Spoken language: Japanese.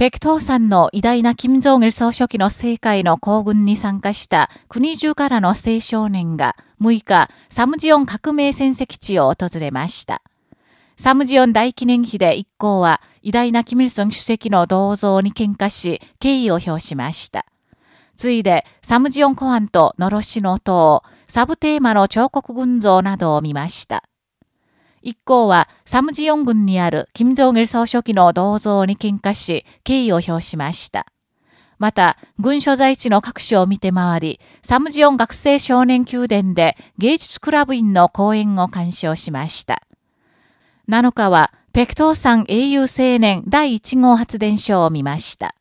北東山の偉大な金正義総書記の政界の行軍に参加した国中からの青少年が6日、サムジオン革命戦績地を訪れました。サムジオン大記念碑で一行は偉大なキム・イルソン主席の銅像に喧嘩し、敬意を表しました。ついで、サムジオン湖畔とのろしの塔、サブテーマの彫刻群像などを見ました。一行はサムジオン郡にある金正義総書記の銅像に喧嘩し、敬意を表しました。また、軍所在地の各所を見て回り、サムジオン学生少年宮殿で芸術クラブ員の講演を鑑賞しました。7日は、北東山英雄青年第1号発電所を見ました。